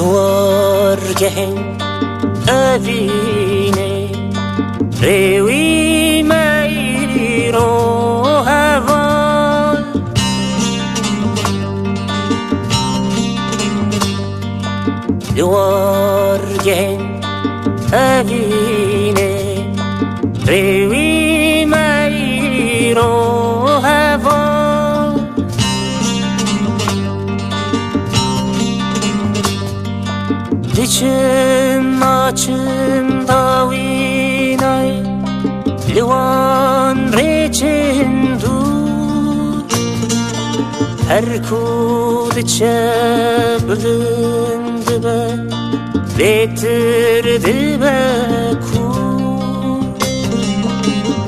دوار دوارگه اوینه روی میری رو هوان جهن اوینه روی Diçin maçın davinay Liwan reçin du Her kud çeblindi be Betirdi be ku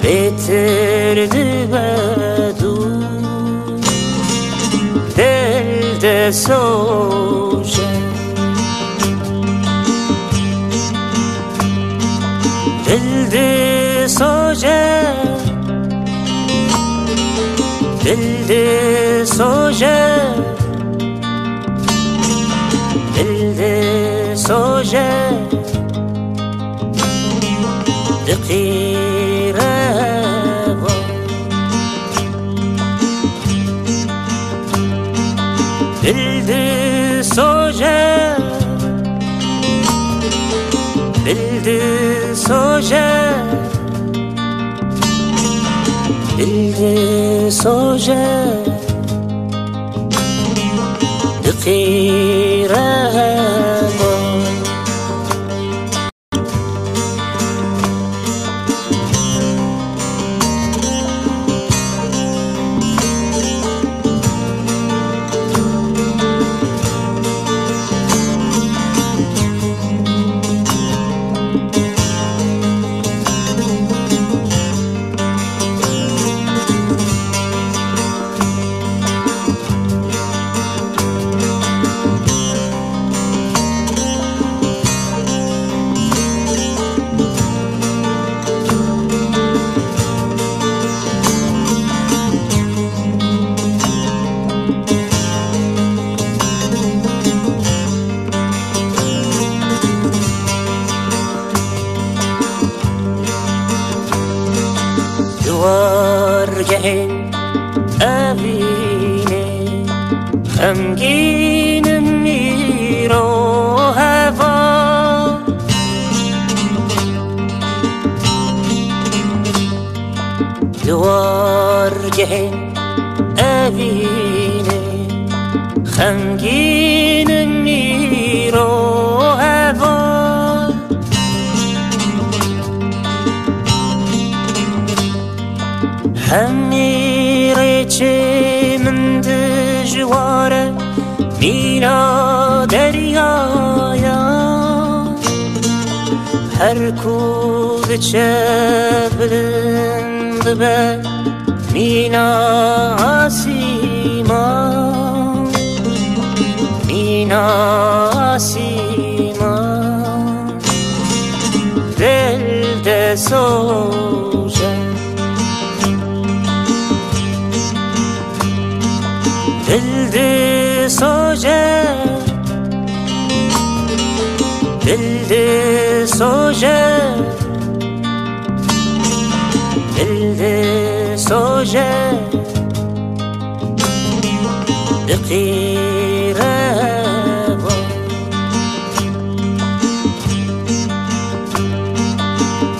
Betirdi be du Del de soje. Dildi soje. Dildi soje. Dikire Dildi soje. Dildi soja Dil de soja Dil عقیله غمگین میر و هوا دوارگه عقیله غمگین میر و هوا çimende jivare Nila deryaya. Her ku diçe bilind be Nila asima Nila asima Delde soğuk Dildi soje. Dildi soje. Dikire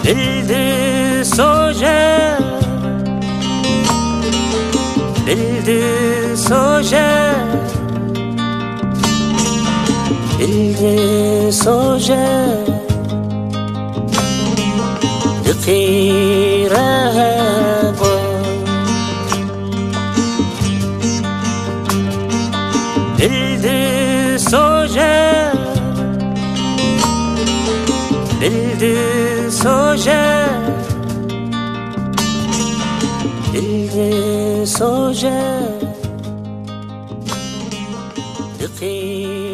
Dildi soje. Dildi Gdzie soże Dotira bo Dildi soje. Dildi soje. Dildi soje. Dotira